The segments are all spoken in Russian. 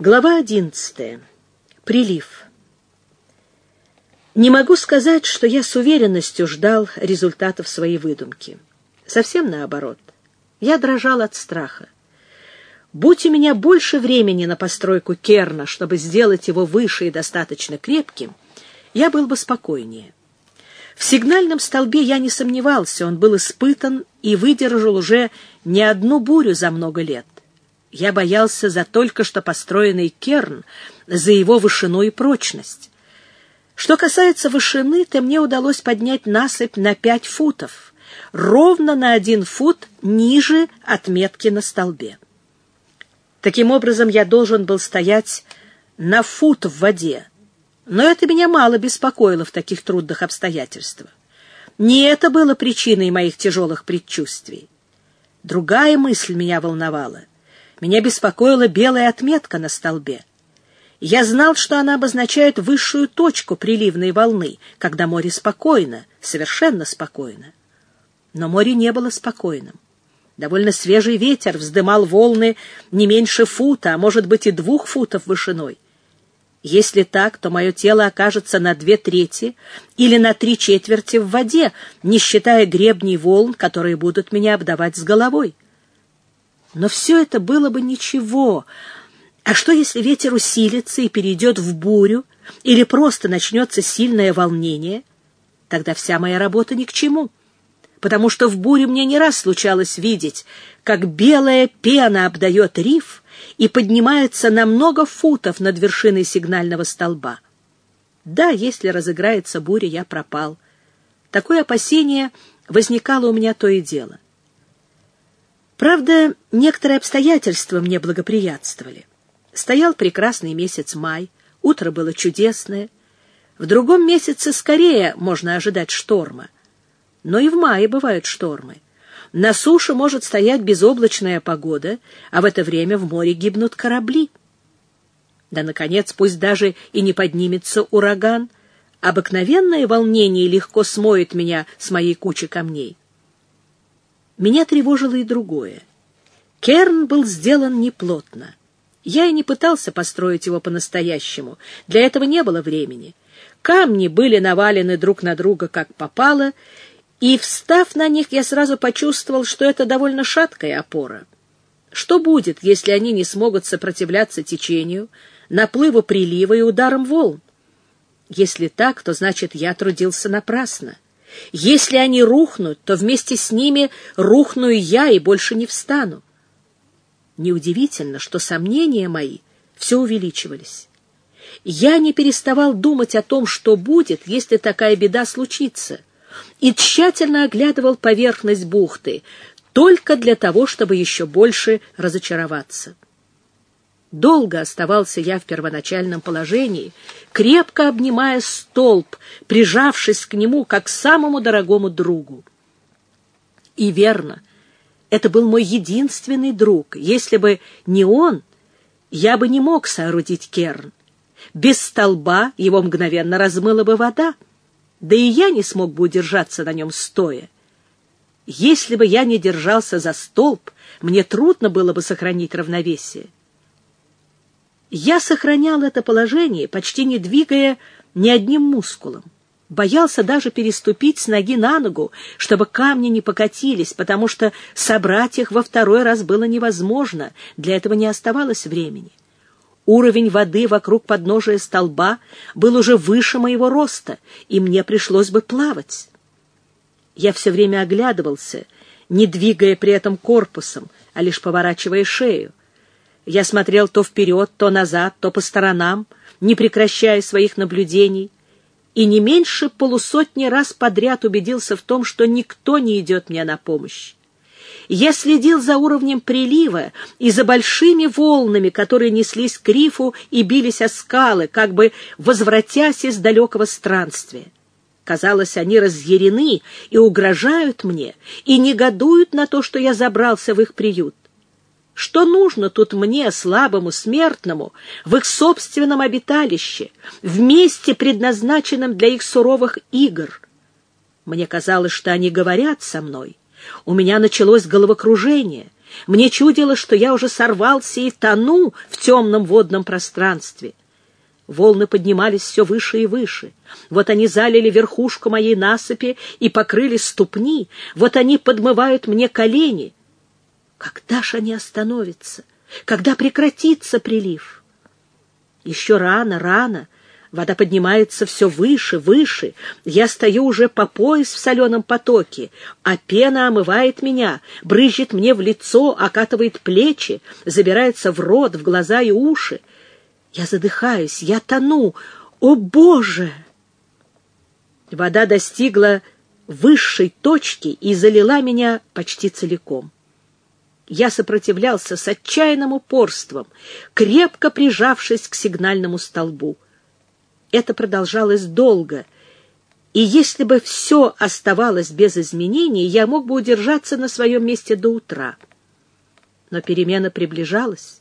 Глава одиннадцатая. Прилив. Не могу сказать, что я с уверенностью ждал результатов своей выдумки. Совсем наоборот. Я дрожал от страха. Будь у меня больше времени на постройку керна, чтобы сделать его выше и достаточно крепким, я был бы спокойнее. В сигнальном столбе я не сомневался, он был испытан и выдержал уже не одну бурю за много лет. Я боялся за только что построенный керн, за его вышину и прочность. Что касается вышины, то мне удалось поднять насыпь на пять футов, ровно на один фут ниже отметки на столбе. Таким образом, я должен был стоять на фут в воде, но это меня мало беспокоило в таких трудных обстоятельствах. Не это было причиной моих тяжелых предчувствий. Другая мысль меня волновала. Меня беспокоила белая отметка на столбе. Я знал, что она обозначает высшую точку приливной волны, когда море спокойно, совершенно спокойно. Но море не было спокойным. Довольно свежий ветер вздымал волны не меньше фута, а может быть и двух футов вышиной. Если так, то мое тело окажется на две трети или на три четверти в воде, не считая гребней волн, которые будут меня обдавать с головой. Но все это было бы ничего. А что, если ветер усилится и перейдет в бурю, или просто начнется сильное волнение? Тогда вся моя работа ни к чему, потому что в буре мне не раз случалось видеть, как белая пена обдает риф и поднимается на много футов над вершиной сигнального столба. Да, если разыграется буря, я пропал. Такое опасение возникало у меня то и дело — Правда, некоторые обстоятельства мне благоприятствовали. Стоял прекрасный месяц май, утро было чудесное. В другом месяце скорее можно ожидать шторма. Но и в мае бывают штормы. На суше может стоять безоблачная погода, а в это время в море гибнут корабли. Да, наконец, пусть даже и не поднимется ураган, обыкновенное волнение легко смоет меня с моей кучи камней. Меня тревожило и другое. Керн был сделан неплотно. Я и не пытался построить его по-настоящему. Для этого не было времени. Камни были навалены друг на друга, как попало, и, встав на них, я сразу почувствовал, что это довольно шаткая опора. Что будет, если они не смогут сопротивляться течению, наплыву прилива и ударам волн? Если так, то значит, я трудился напрасно. Если они рухнут, то вместе с ними рухну и я, и больше не встану. Неудивительно, что сомнения мои все увеличивались. Я не переставал думать о том, что будет, если такая беда случится, и тщательно оглядывал поверхность бухты, только для того, чтобы еще больше разочароваться. Долго оставался я в первоначальном положении, крепко обнимая столб, прижавшись к нему, как к самому дорогому другу. И верно, это был мой единственный друг. Если бы не он, я бы не мог соорудить керн. Без столба его мгновенно размыла бы вода, да и я не смог бы удержаться на нем стоя. Если бы я не держался за столб, мне трудно было бы сохранить равновесие. Я сохранял это положение, почти не двигая ни одним мускулом. Боялся даже переступить с ноги на ногу, чтобы камни не покатились, потому что собрать их во второй раз было невозможно, для этого не оставалось времени. Уровень воды вокруг подножия столба был уже выше моего роста, и мне пришлось бы плавать. Я все время оглядывался, не двигая при этом корпусом, а лишь поворачивая шею. Я смотрел то вперед, то назад, то по сторонам, не прекращая своих наблюдений, и не меньше полусотни раз подряд убедился в том, что никто не идет мне на помощь. Я следил за уровнем прилива и за большими волнами, которые неслись к рифу и бились о скалы, как бы возвратясь из далекого странствия. Казалось, они разъярены и угрожают мне, и негодуют на то, что я забрался в их приют. Что нужно тут мне, слабому смертному, в их собственном обиталище, в месте, предназначенном для их суровых игр? Мне казалось, что они говорят со мной. У меня началось головокружение. Мне чудилось, что я уже сорвался и тону в темном водном пространстве. Волны поднимались все выше и выше. Вот они залили верхушку моей насыпи и покрыли ступни. Вот они подмывают мне колени. Когда ж они остановятся? Когда прекратится прилив? Еще рано, рано. Вода поднимается все выше, выше. Я стою уже по пояс в соленом потоке, а пена омывает меня, брызжет мне в лицо, окатывает плечи, забирается в рот, в глаза и уши. Я задыхаюсь, я тону. О, Боже! Вода достигла высшей точки и залила меня почти целиком. Я сопротивлялся с отчаянным упорством, крепко прижавшись к сигнальному столбу. Это продолжалось долго, и если бы все оставалось без изменений, я мог бы удержаться на своем месте до утра. Но перемена приближалась.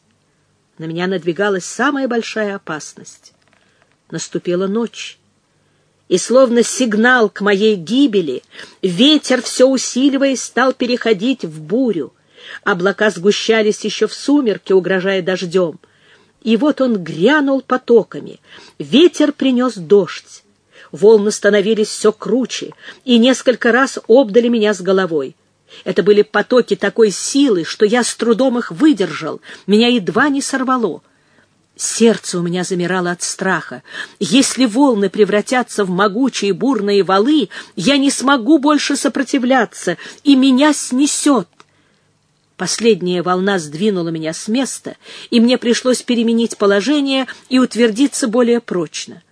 На меня надвигалась самая большая опасность. Наступила ночь. И словно сигнал к моей гибели, ветер, все усиливаясь, стал переходить в бурю. Облака сгущались еще в сумерке, угрожая дождем. И вот он грянул потоками. Ветер принес дождь. Волны становились все круче и несколько раз обдали меня с головой. Это были потоки такой силы, что я с трудом их выдержал, меня едва не сорвало. Сердце у меня замирало от страха. Если волны превратятся в могучие бурные валы, я не смогу больше сопротивляться, и меня снесет. Последняя волна сдвинула меня с места, и мне пришлось переменить положение и утвердиться более прочно.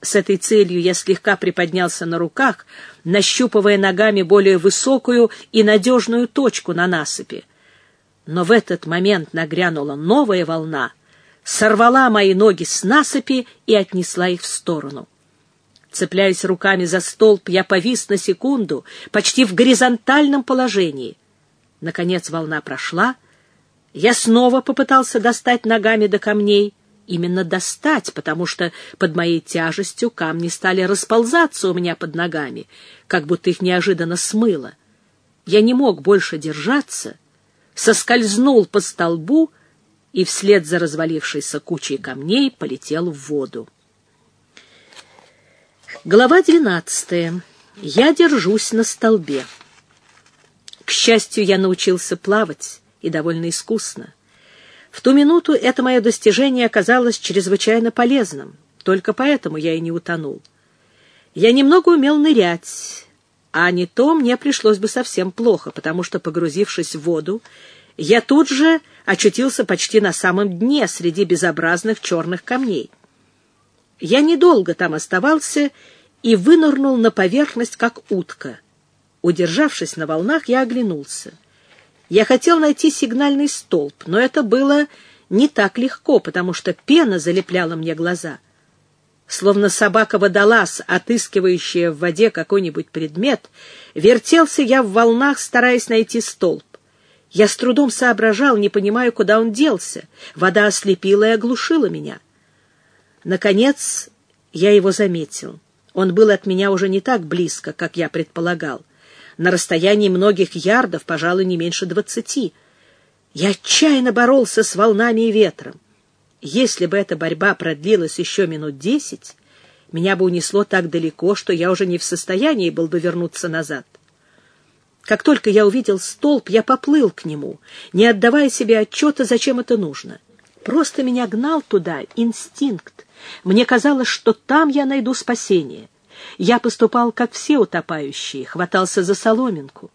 С этой целью я слегка приподнялся на руках, нащупывая ногами более высокую и надежную точку на насыпи. Но в этот момент нагрянула новая волна, сорвала мои ноги с насыпи и отнесла их в сторону. Цепляясь руками за столб, я повис на секунду, почти в горизонтальном положении — Наконец волна прошла. Я снова попытался достать ногами до камней. Именно достать, потому что под моей тяжестью камни стали расползаться у меня под ногами, как будто их неожиданно смыло. Я не мог больше держаться, соскользнул по столбу и вслед за развалившейся кучей камней полетел в воду. Глава двенадцатая. Я держусь на столбе. К счастью, я научился плавать, и довольно искусно. В ту минуту это мое достижение оказалось чрезвычайно полезным, только поэтому я и не утонул. Я немного умел нырять, а не то мне пришлось бы совсем плохо, потому что, погрузившись в воду, я тут же очутился почти на самом дне среди безобразных черных камней. Я недолго там оставался и вынырнул на поверхность, как утка — Удержавшись на волнах, я оглянулся. Я хотел найти сигнальный столб, но это было не так легко, потому что пена залепляла мне глаза. Словно собака-водолаз, отыскивающая в воде какой-нибудь предмет, вертелся я в волнах, стараясь найти столб. Я с трудом соображал, не понимая, куда он делся. Вода ослепила и оглушила меня. Наконец я его заметил. Он был от меня уже не так близко, как я предполагал на расстоянии многих ярдов, пожалуй, не меньше двадцати. Я отчаянно боролся с волнами и ветром. Если бы эта борьба продлилась еще минут десять, меня бы унесло так далеко, что я уже не в состоянии был бы вернуться назад. Как только я увидел столб, я поплыл к нему, не отдавая себе отчета, зачем это нужно. Просто меня гнал туда инстинкт. Мне казалось, что там я найду спасение. Я поступал, как все утопающие, хватался за соломинку.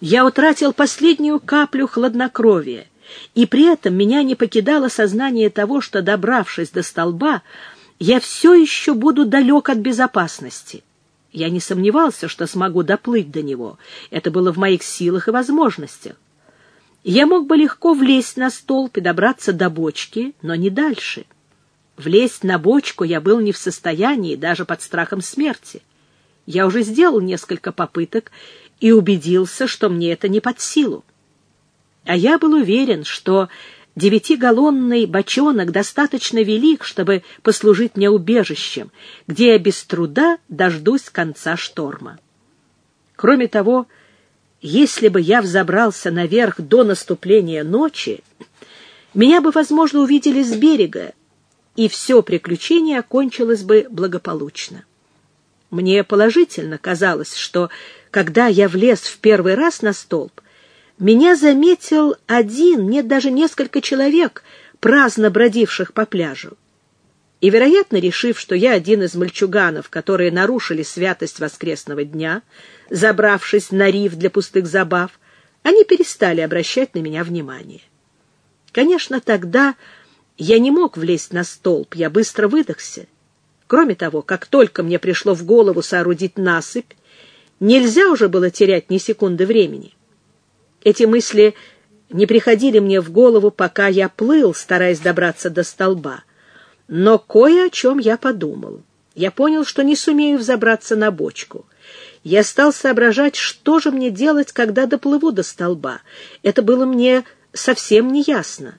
Я утратил последнюю каплю хладнокровия, и при этом меня не покидало сознание того, что, добравшись до столба, я все еще буду далек от безопасности. Я не сомневался, что смогу доплыть до него. Это было в моих силах и возможностях. Я мог бы легко влезть на столб и добраться до бочки, но не дальше. Влезть на бочку я был не в состоянии, даже под страхом смерти. Я уже сделал несколько попыток и убедился, что мне это не под силу. А я был уверен, что девятигаллонный бочонок достаточно велик, чтобы послужить мне убежищем, где я без труда дождусь конца шторма. Кроме того, Если бы я взобрался наверх до наступления ночи, меня бы, возможно, увидели с берега, и все приключение окончилось бы благополучно. Мне положительно казалось, что, когда я влез в первый раз на столб, меня заметил один, нет, даже несколько человек, праздно бродивших по пляжу. И, вероятно, решив, что я один из мальчуганов, которые нарушили святость воскресного дня, забравшись на риф для пустых забав, они перестали обращать на меня внимание. Конечно, тогда я не мог влезть на столб, я быстро выдохся. Кроме того, как только мне пришло в голову соорудить насыпь, нельзя уже было терять ни секунды времени. Эти мысли не приходили мне в голову, пока я плыл, стараясь добраться до столба. Но кое о чем я подумал. Я понял, что не сумею взобраться на бочку. Я стал соображать, что же мне делать, когда доплыву до столба. Это было мне совсем не ясно.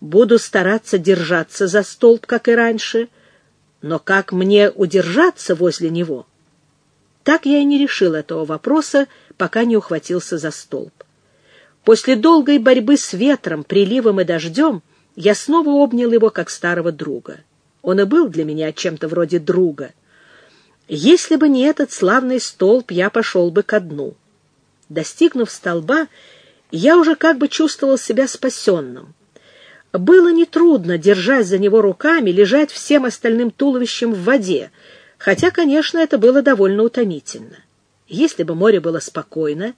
Буду стараться держаться за столб, как и раньше, но как мне удержаться возле него? Так я и не решил этого вопроса, пока не ухватился за столб. После долгой борьбы с ветром, приливом и дождем я снова обнял его как старого друга. Он и был для меня чем-то вроде друга. Если бы не этот славный столб, я пошел бы ко дну. Достигнув столба, я уже как бы чувствовал себя спасенным. Было нетрудно, держась за него руками, лежать всем остальным туловищем в воде, хотя, конечно, это было довольно утомительно. Если бы море было спокойно,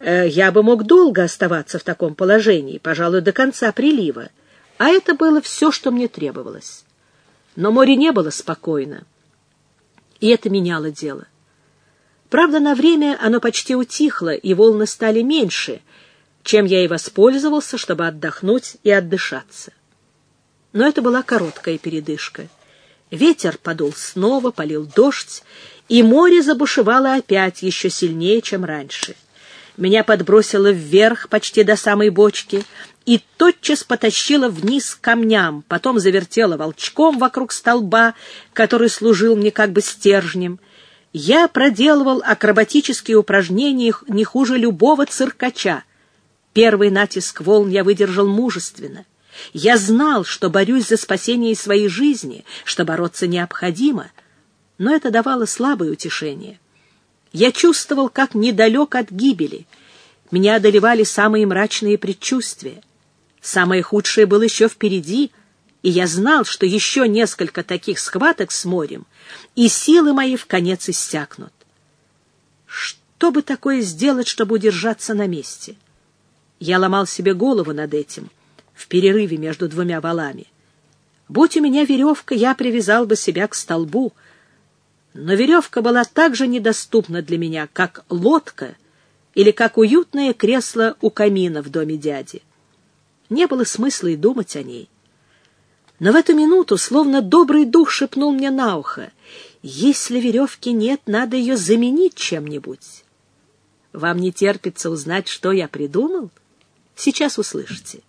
э, я бы мог долго оставаться в таком положении, пожалуй, до конца прилива, а это было все, что мне требовалось. Но море не было спокойно, и это меняло дело. Правда, на время оно почти утихло, и волны стали меньше, чем я и воспользовался, чтобы отдохнуть и отдышаться. Но это была короткая передышка. Ветер подул снова, полил дождь, и море забушевало опять еще сильнее, чем раньше. Меня подбросило вверх почти до самой бочки и тотчас потащило вниз к камням, потом завертело волчком вокруг столба, который служил мне как бы стержнем. Я проделывал акробатические упражнения не хуже любого циркача. Первый натиск волн я выдержал мужественно. Я знал, что борюсь за спасение своей жизни, что бороться необходимо, но это давало слабое утешение. Я чувствовал, как недалек от гибели. Меня одолевали самые мрачные предчувствия. Самое худшее было еще впереди, и я знал, что еще несколько таких схваток с морем, и силы мои в конец иссякнут. Что бы такое сделать, чтобы удержаться на месте? Я ломал себе голову над этим, в перерыве между двумя валами. Будь у меня веревка, я привязал бы себя к столбу — но веревка была так же недоступна для меня, как лодка или как уютное кресло у камина в доме дяди. Не было смысла и думать о ней. Но в эту минуту, словно добрый дух шепнул мне на ухо, «Если веревки нет, надо ее заменить чем-нибудь». Вам не терпится узнать, что я придумал? Сейчас услышите.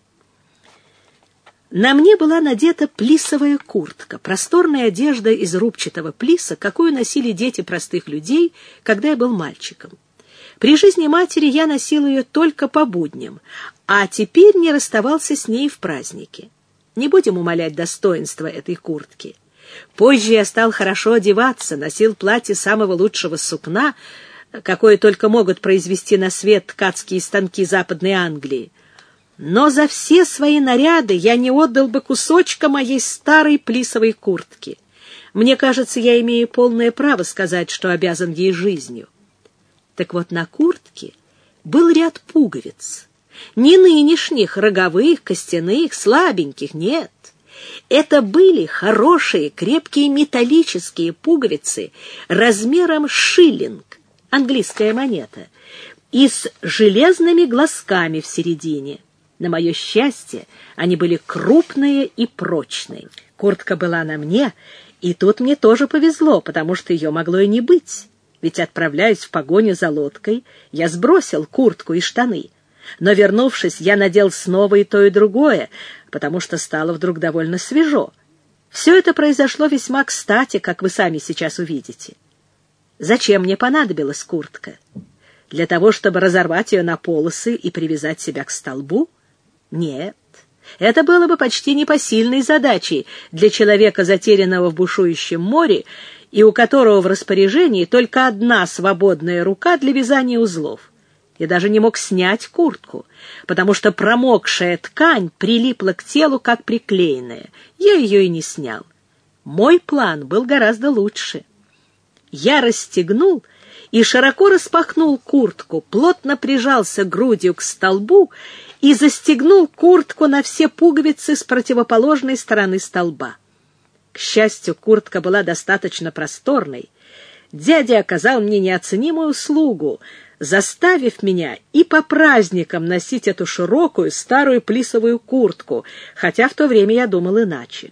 На мне была надета плисовая куртка, просторная одежда из рубчатого плиса, какую носили дети простых людей, когда я был мальчиком. При жизни матери я носил ее только по будням, а теперь не расставался с ней в праздники. Не будем умалять достоинства этой куртки. Позже я стал хорошо одеваться, носил платье самого лучшего сукна, какое только могут произвести на свет ткацкие станки Западной Англии. Но за все свои наряды я не отдал бы кусочка моей старой плисовой куртки. Мне кажется, я имею полное право сказать, что обязан ей жизнью. Так вот, на куртке был ряд пуговиц. Не нынешних, роговых, костяных, слабеньких, нет. Это были хорошие, крепкие металлические пуговицы размером шиллинг, английская монета, и с железными глазками в середине — на мое счастье, они были крупные и прочные. Куртка была на мне, и тут мне тоже повезло, потому что ее могло и не быть. Ведь, отправляясь в погоню за лодкой, я сбросил куртку и штаны. Но, вернувшись, я надел снова и то, и другое, потому что стало вдруг довольно свежо. Все это произошло весьма кстати, как вы сами сейчас увидите. Зачем мне понадобилась куртка? Для того, чтобы разорвать ее на полосы и привязать себя к столбу? Нет. Это было бы почти непосильной задачей для человека, затерянного в бушующем море, и у которого в распоряжении только одна свободная рука для вязания узлов. Я даже не мог снять куртку, потому что промокшая ткань прилипла к телу, как приклеенная. Я ее и не снял. Мой план был гораздо лучше. Я расстегнул и широко распахнул куртку, плотно прижался грудью к столбу и застегнул куртку на все пуговицы с противоположной стороны столба. К счастью, куртка была достаточно просторной. Дядя оказал мне неоценимую услугу, заставив меня и по праздникам носить эту широкую старую плисовую куртку, хотя в то время я думал иначе.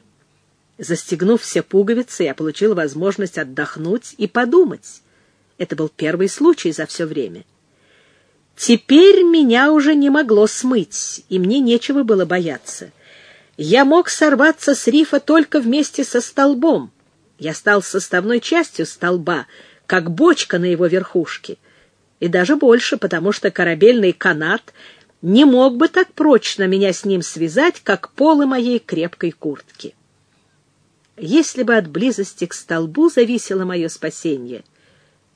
Застегнув все пуговицы, я получил возможность отдохнуть и подумать. Это был первый случай за все время. Теперь меня уже не могло смыть, и мне нечего было бояться. Я мог сорваться с рифа только вместе со столбом. Я стал составной частью столба, как бочка на его верхушке. И даже больше, потому что корабельный канат не мог бы так прочно меня с ним связать, как полы моей крепкой куртки. Если бы от близости к столбу зависело мое спасение,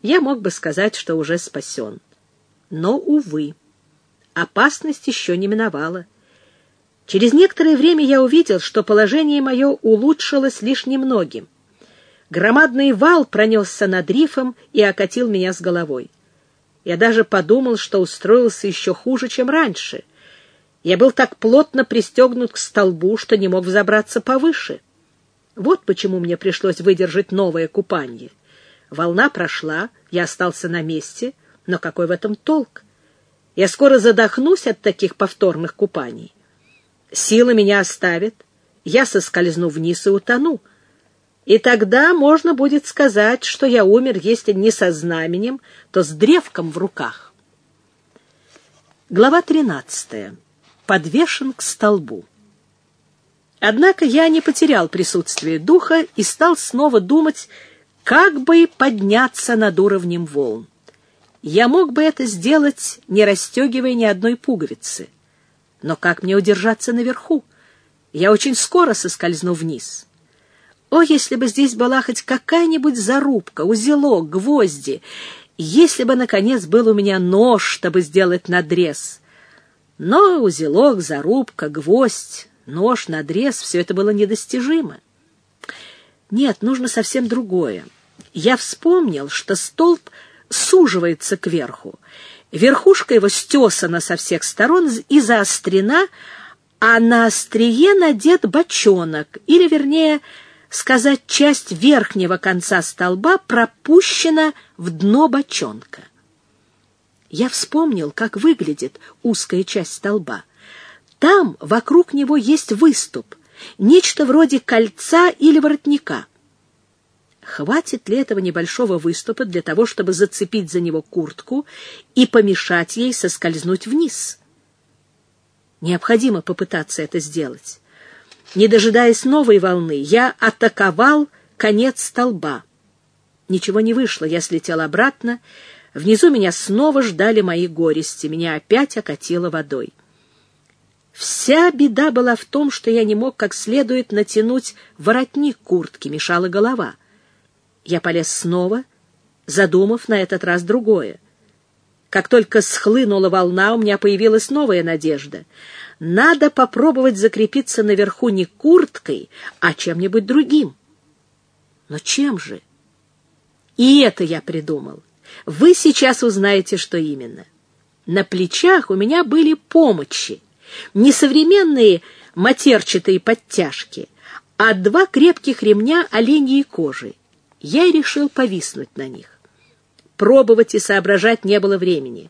я мог бы сказать, что уже спасен. Но, увы, опасность еще не миновала. Через некоторое время я увидел, что положение мое улучшилось лишь немногим. Громадный вал пронесся над рифом и окатил меня с головой. Я даже подумал, что устроился еще хуже, чем раньше. Я был так плотно пристегнут к столбу, что не мог взобраться повыше. Вот почему мне пришлось выдержать новое купание. Волна прошла, я остался на месте, но какой в этом толк? Я скоро задохнусь от таких повторных купаний. Сила меня оставит, я соскользну вниз и утону. И тогда можно будет сказать, что я умер, если не со знаменем, то с древком в руках. Глава 13. Подвешен к столбу. Однако я не потерял присутствие духа и стал снова думать, как бы подняться над уровнем волн. Я мог бы это сделать, не расстегивая ни одной пуговицы. Но как мне удержаться наверху? Я очень скоро соскользну вниз. О, если бы здесь была хоть какая-нибудь зарубка, узелок, гвозди, если бы, наконец, был у меня нож, чтобы сделать надрез. Но узелок, зарубка, гвоздь нож, надрез — все это было недостижимо. Нет, нужно совсем другое. Я вспомнил, что столб суживается кверху. Верхушка его стесана со всех сторон и заострена, а на острие надет бочонок, или, вернее, сказать, часть верхнего конца столба пропущена в дно бочонка. Я вспомнил, как выглядит узкая часть столба. Там вокруг него есть выступ, нечто вроде кольца или воротника. Хватит ли этого небольшого выступа для того, чтобы зацепить за него куртку и помешать ей соскользнуть вниз? Необходимо попытаться это сделать. Не дожидаясь новой волны, я атаковал конец столба. Ничего не вышло, я слетел обратно. Внизу меня снова ждали мои горести, меня опять окатило водой. Вся беда была в том, что я не мог как следует натянуть воротник куртки, мешала голова. Я полез снова, задумав на этот раз другое. Как только схлынула волна, у меня появилась новая надежда. Надо попробовать закрепиться наверху не курткой, а чем-нибудь другим. Но чем же? И это я придумал. Вы сейчас узнаете, что именно. На плечах у меня были помощи не современные матерчатые подтяжки, а два крепких ремня оленьей кожи. Я и решил повиснуть на них. Пробовать и соображать не было времени.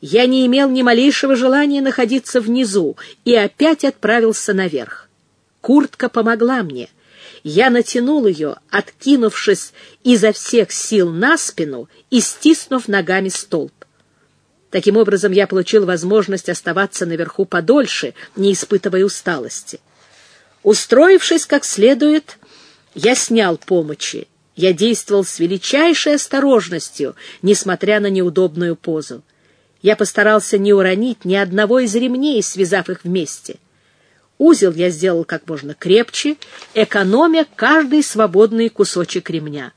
Я не имел ни малейшего желания находиться внизу и опять отправился наверх. Куртка помогла мне. Я натянул ее, откинувшись изо всех сил на спину и стиснув ногами столб. Таким образом, я получил возможность оставаться наверху подольше, не испытывая усталости. Устроившись как следует, я снял помощи Я действовал с величайшей осторожностью, несмотря на неудобную позу. Я постарался не уронить ни одного из ремней, связав их вместе. Узел я сделал как можно крепче, экономя каждый свободный кусочек ремня.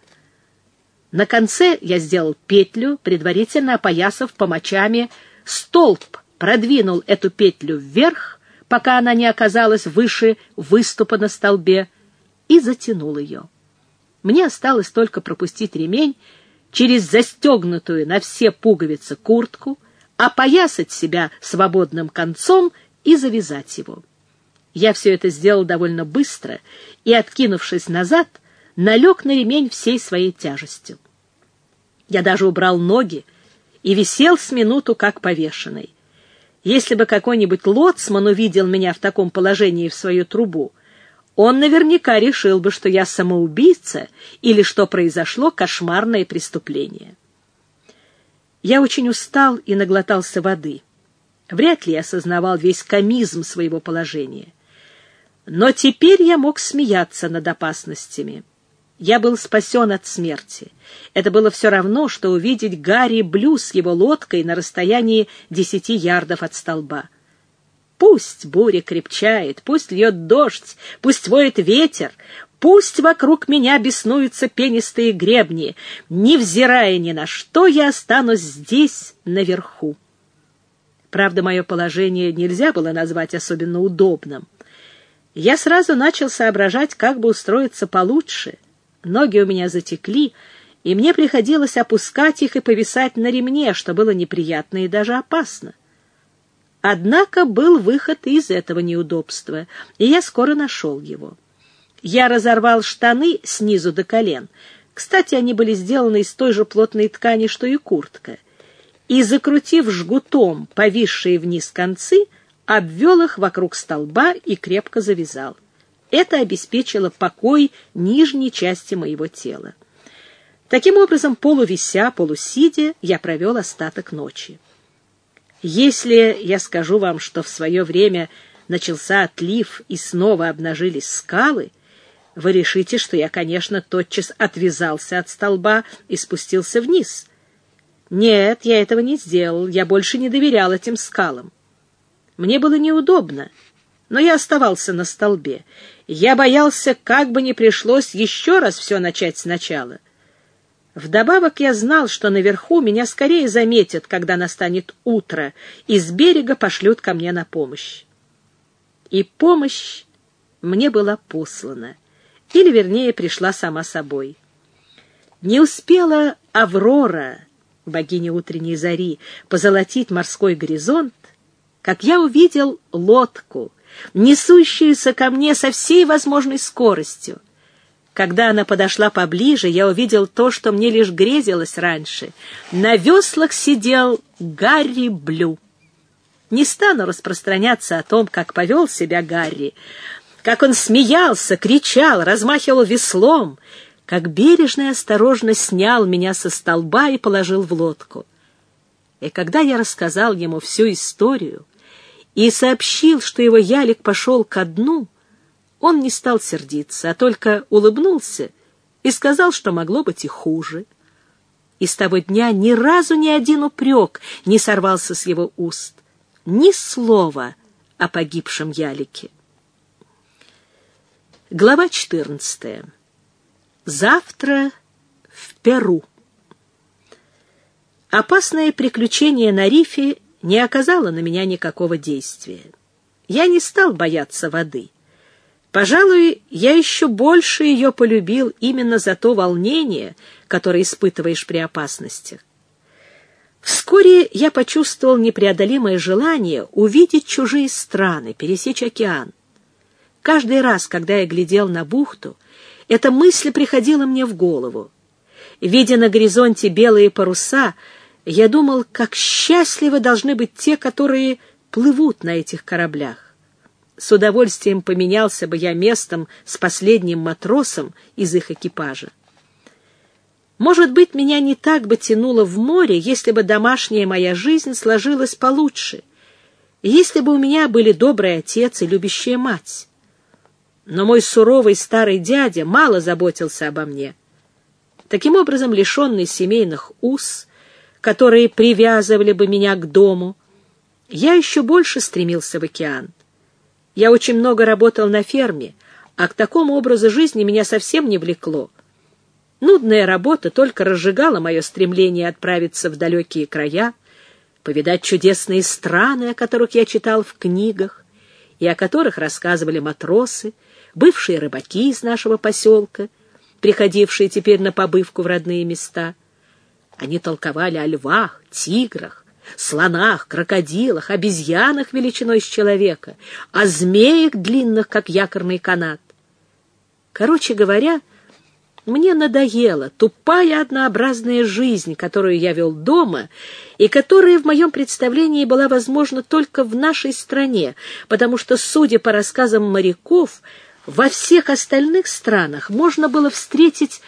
На конце я сделал петлю, предварительно опоясав помочами столб, продвинул эту петлю вверх, пока она не оказалась выше выступа на столбе, и затянул ее. Мне осталось только пропустить ремень через застегнутую на все пуговицы куртку, опоясать себя свободным концом и завязать его. Я все это сделал довольно быстро и, откинувшись назад, налег на ремень всей своей тяжестью. Я даже убрал ноги и висел с минуту как повешенный. Если бы какой-нибудь лоцман увидел меня в таком положении в свою трубу, он наверняка решил бы, что я самоубийца или что произошло кошмарное преступление. Я очень устал и наглотался воды. Вряд ли я осознавал весь комизм своего положения. Но теперь я мог смеяться над опасностями. Я был спасен от смерти. Это было все равно, что увидеть Гарри Блю с его лодкой на расстоянии десяти ярдов от столба. Пусть буря крепчает, пусть льет дождь, пусть воет ветер, пусть вокруг меня беснуются пенистые гребни, невзирая ни на что, я останусь здесь, наверху. Правда, мое положение нельзя было назвать особенно удобным. Я сразу начал соображать, как бы устроиться получше. Ноги у меня затекли, и мне приходилось опускать их и повисать на ремне, что было неприятно и даже опасно. Однако был выход из этого неудобства, и я скоро нашел его. Я разорвал штаны снизу до колен. Кстати, они были сделаны из той же плотной ткани, что и куртка. И, закрутив жгутом повисшие вниз концы, обвел их вокруг столба и крепко завязал. Это обеспечило покой нижней части моего тела. Таким образом, полувися, полусидя, я провел остаток ночи. Если я скажу вам, что в свое время начался отлив и снова обнажились скалы, вы решите, что я, конечно, тотчас отвязался от столба и спустился вниз. Нет, я этого не сделал, я больше не доверял этим скалам. Мне было неудобно, но я оставался на столбе. Я боялся, как бы не пришлось еще раз все начать сначала — Вдобавок я знал, что наверху меня скорее заметят, когда настанет утро, и с берега пошлют ко мне на помощь. И помощь мне была послана, или, вернее, пришла сама собой. Не успела Аврора, богиня утренней зари, позолотить морской горизонт, как я увидел лодку, несущуюся ко мне со всей возможной скоростью. Когда она подошла поближе, я увидел то, что мне лишь грезилось раньше. На веслах сидел Гарри Блю. Не стану распространяться о том, как повел себя Гарри, как он смеялся, кричал, размахивал веслом, как бережно и осторожно снял меня со столба и положил в лодку. И когда я рассказал ему всю историю и сообщил, что его ялик пошел ко дну, он не стал сердиться, а только улыбнулся и сказал, что могло быть и хуже. И с того дня ни разу ни один упрек не сорвался с его уст, ни слова о погибшем Ялике. Глава 14. Завтра в Перу. Опасное приключение на рифе не оказало на меня никакого действия. Я не стал бояться воды. Пожалуй, я еще больше ее полюбил именно за то волнение, которое испытываешь при опасностях. Вскоре я почувствовал непреодолимое желание увидеть чужие страны, пересечь океан. Каждый раз, когда я глядел на бухту, эта мысль приходила мне в голову. Видя на горизонте белые паруса, я думал, как счастливы должны быть те, которые плывут на этих кораблях. С удовольствием поменялся бы я местом с последним матросом из их экипажа. Может быть, меня не так бы тянуло в море, если бы домашняя моя жизнь сложилась получше, если бы у меня были добрый отец и любящая мать. Но мой суровый старый дядя мало заботился обо мне. Таким образом, лишенный семейных уз, которые привязывали бы меня к дому, я еще больше стремился в океан. Я очень много работал на ферме, а к такому образу жизни меня совсем не влекло. Нудная работа только разжигала мое стремление отправиться в далекие края, повидать чудесные страны, о которых я читал в книгах и о которых рассказывали матросы, бывшие рыбаки из нашего поселка, приходившие теперь на побывку в родные места. Они толковали о львах, тиграх, слонах, крокодилах, обезьянах величиной с человека, о змеях длинных, как якорный канат. Короче говоря, мне надоела тупая однообразная жизнь, которую я вел дома, и которая в моем представлении была возможна только в нашей стране, потому что, судя по рассказам моряков, во всех остальных странах можно было встретить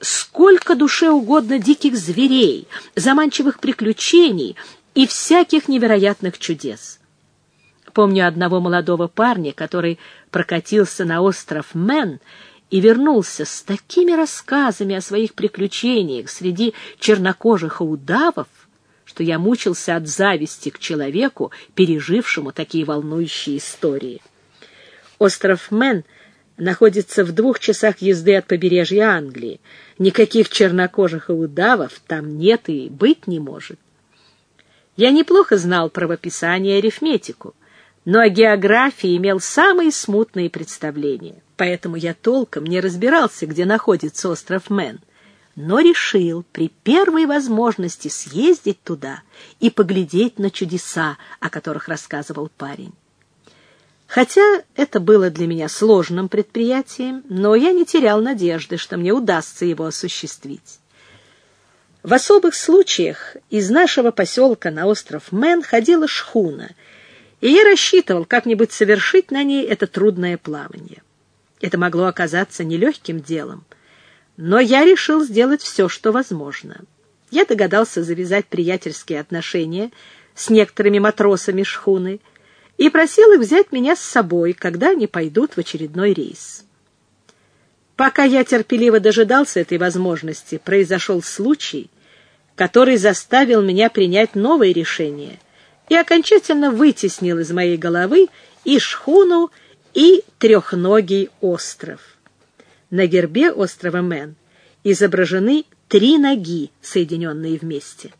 сколько душе угодно диких зверей, заманчивых приключений и всяких невероятных чудес. Помню одного молодого парня, который прокатился на остров Мэн и вернулся с такими рассказами о своих приключениях среди чернокожих удавов, что я мучился от зависти к человеку, пережившему такие волнующие истории. Остров Мэн — находится в двух часах езды от побережья Англии. Никаких чернокожих и удавов там нет и быть не может. Я неплохо знал правописание и арифметику, но о географии имел самые смутные представления. Поэтому я толком не разбирался, где находится остров Мэн, но решил при первой возможности съездить туда и поглядеть на чудеса, о которых рассказывал парень. Хотя это было для меня сложным предприятием, но я не терял надежды, что мне удастся его осуществить. В особых случаях из нашего поселка на остров Мэн ходила шхуна, и я рассчитывал как-нибудь совершить на ней это трудное плавание. Это могло оказаться нелегким делом, но я решил сделать все, что возможно. Я догадался завязать приятельские отношения с некоторыми матросами шхуны — и просил их взять меня с собой, когда они пойдут в очередной рейс. Пока я терпеливо дожидался этой возможности, произошел случай, который заставил меня принять новое решение и окончательно вытеснил из моей головы и шхуну, и трехногий остров. На гербе острова Мэн изображены три ноги, соединенные вместе.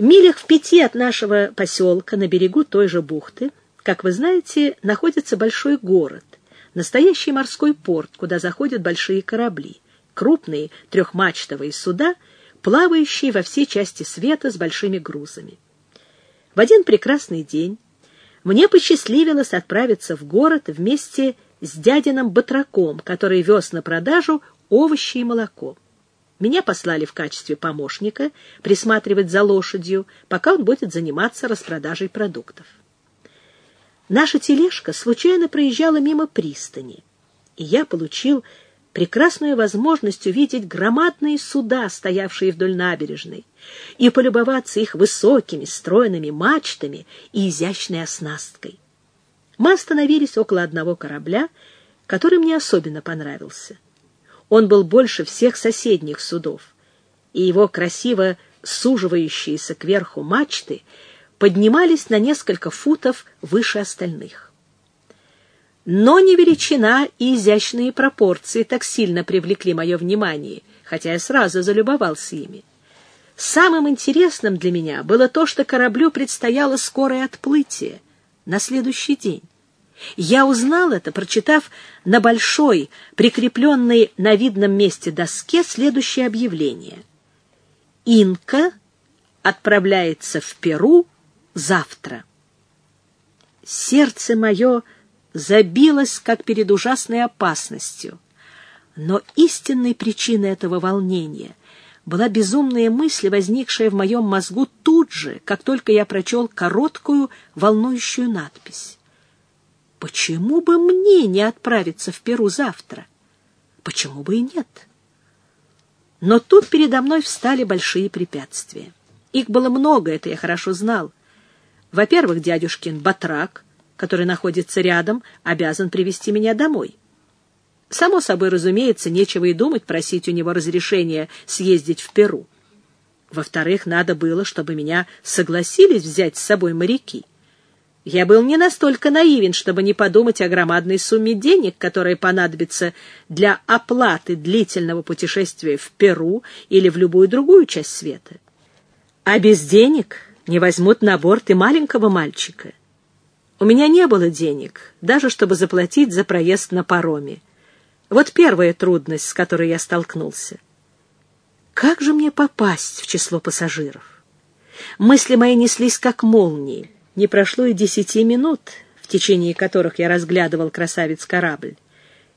Милях в пяти от нашего поселка на берегу той же бухты, как вы знаете, находится большой город, настоящий морской порт, куда заходят большие корабли, крупные трехмачтовые суда, плавающие во все части света с большими грузами. В один прекрасный день мне посчастливилось отправиться в город вместе с дядиным Батраком, который вез на продажу овощи и молоко. Меня послали в качестве помощника присматривать за лошадью, пока он будет заниматься распродажей продуктов. Наша тележка случайно проезжала мимо пристани, и я получил прекрасную возможность увидеть громадные суда, стоявшие вдоль набережной, и полюбоваться их высокими стройными мачтами и изящной оснасткой. Мы остановились около одного корабля, который мне особенно понравился — он был больше всех соседних судов, и его красиво суживающиеся кверху мачты поднимались на несколько футов выше остальных. Но не величина и изящные пропорции так сильно привлекли мое внимание, хотя я сразу залюбовался ими. Самым интересным для меня было то, что кораблю предстояло скорое отплытие на следующий день. Я узнал это, прочитав на большой, прикрепленной на видном месте доске следующее объявление. «Инка отправляется в Перу завтра». Сердце мое забилось, как перед ужасной опасностью. Но истинной причиной этого волнения была безумная мысль, возникшая в моем мозгу тут же, как только я прочел короткую, волнующую надпись. Почему бы мне не отправиться в Перу завтра? Почему бы и нет? Но тут передо мной встали большие препятствия. Их было много, это я хорошо знал. Во-первых, дядюшкин батрак, который находится рядом, обязан привести меня домой. Само собой, разумеется, нечего и думать просить у него разрешения съездить в Перу. Во-вторых, надо было, чтобы меня согласились взять с собой моряки. Я был не настолько наивен, чтобы не подумать о громадной сумме денег, которая понадобится для оплаты длительного путешествия в Перу или в любую другую часть света. А без денег не возьмут на борт и маленького мальчика. У меня не было денег, даже чтобы заплатить за проезд на пароме. Вот первая трудность, с которой я столкнулся. Как же мне попасть в число пассажиров? Мысли мои неслись как молнии. Не прошло и десяти минут, в течение которых я разглядывал красавец-корабль.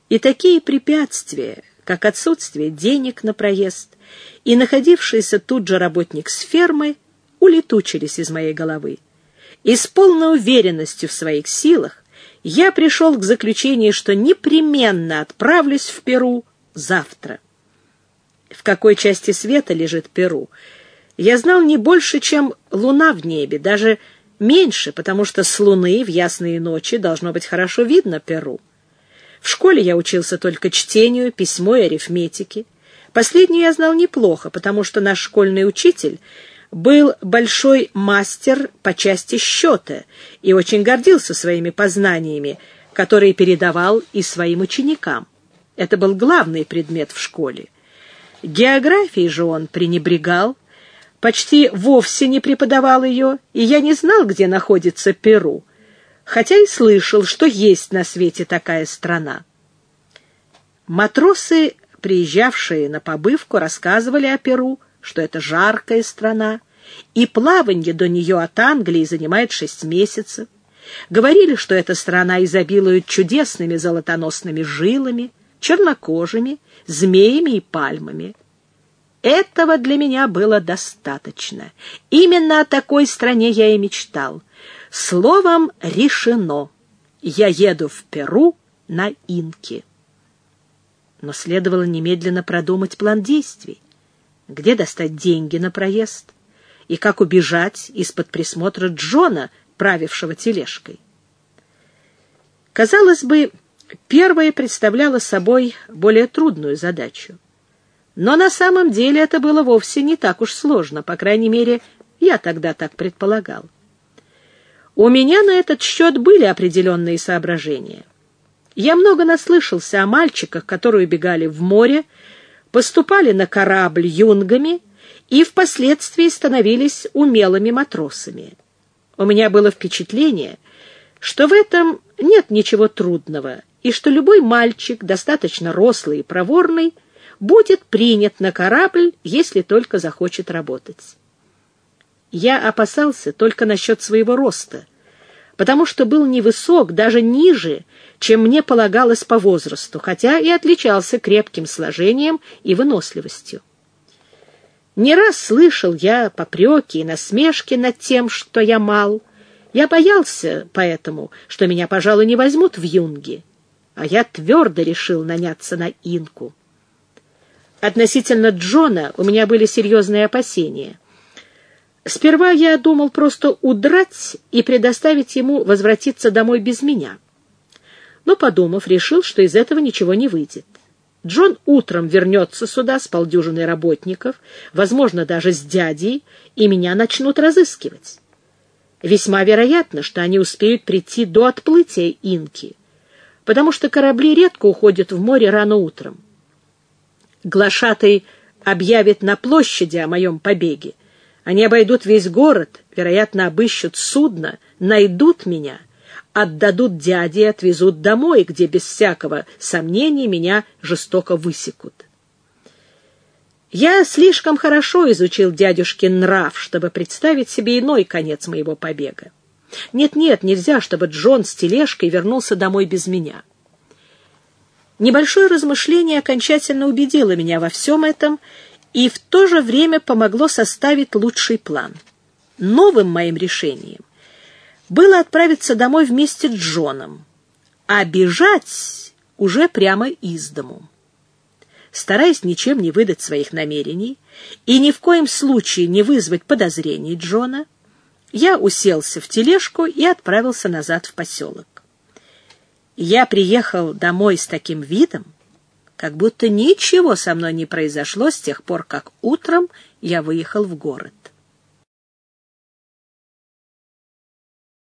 И такие препятствия, как отсутствие денег на проезд и находившийся тут же работник с фермы, улетучились из моей головы. И с полной уверенностью в своих силах я пришел к заключению, что непременно отправлюсь в Перу завтра. В какой части света лежит Перу, я знал не больше, чем луна в небе, даже меньше, потому что с луны в ясные ночи должно быть хорошо видно Перу. В школе я учился только чтению, письму и арифметике. Последнюю я знал неплохо, потому что наш школьный учитель был большой мастер по части счета и очень гордился своими познаниями, которые передавал и своим ученикам. Это был главный предмет в школе. Географией же он пренебрегал, почти вовсе не преподавал ее, и я не знал, где находится Перу, хотя и слышал, что есть на свете такая страна. Матросы, приезжавшие на побывку, рассказывали о Перу, что это жаркая страна, и плавание до нее от Англии занимает шесть месяцев. Говорили, что эта страна изобилует чудесными золотоносными жилами, чернокожими, змеями и пальмами. Этого для меня было достаточно. Именно о такой стране я и мечтал. Словом, решено. Я еду в Перу на Инке. Но следовало немедленно продумать план действий. Где достать деньги на проезд? И как убежать из-под присмотра Джона, правившего тележкой? Казалось бы, первое представляло собой более трудную задачу. Но на самом деле это было вовсе не так уж сложно, по крайней мере, я тогда так предполагал. У меня на этот счет были определенные соображения. Я много наслышался о мальчиках, которые убегали в море, поступали на корабль юнгами и впоследствии становились умелыми матросами. У меня было впечатление, что в этом нет ничего трудного, и что любой мальчик, достаточно рослый и проворный, будет принят на корабль, если только захочет работать. Я опасался только насчет своего роста, потому что был невысок, даже ниже, чем мне полагалось по возрасту, хотя и отличался крепким сложением и выносливостью. Не раз слышал я попреки и насмешки над тем, что я мал. Я боялся поэтому, что меня, пожалуй, не возьмут в юнги, а я твердо решил наняться на инку. Относительно Джона у меня были серьезные опасения. Сперва я думал просто удрать и предоставить ему возвратиться домой без меня. Но, подумав, решил, что из этого ничего не выйдет. Джон утром вернется сюда с полдюжиной работников, возможно, даже с дядей, и меня начнут разыскивать. Весьма вероятно, что они успеют прийти до отплытия Инки, потому что корабли редко уходят в море рано утром глашатый объявит на площади о моем побеге. Они обойдут весь город, вероятно, обыщут судно, найдут меня, отдадут дяде и отвезут домой, где без всякого сомнения меня жестоко высекут. Я слишком хорошо изучил дядюшкин нрав, чтобы представить себе иной конец моего побега. Нет-нет, нельзя, чтобы Джон с тележкой вернулся домой без меня. Небольшое размышление окончательно убедило меня во всем этом и в то же время помогло составить лучший план. Новым моим решением было отправиться домой вместе с Джоном, а бежать уже прямо из дому. Стараясь ничем не выдать своих намерений и ни в коем случае не вызвать подозрений Джона, я уселся в тележку и отправился назад в поселок. Я приехал домой с таким видом, как будто ничего со мной не произошло с тех пор, как утром я выехал в город.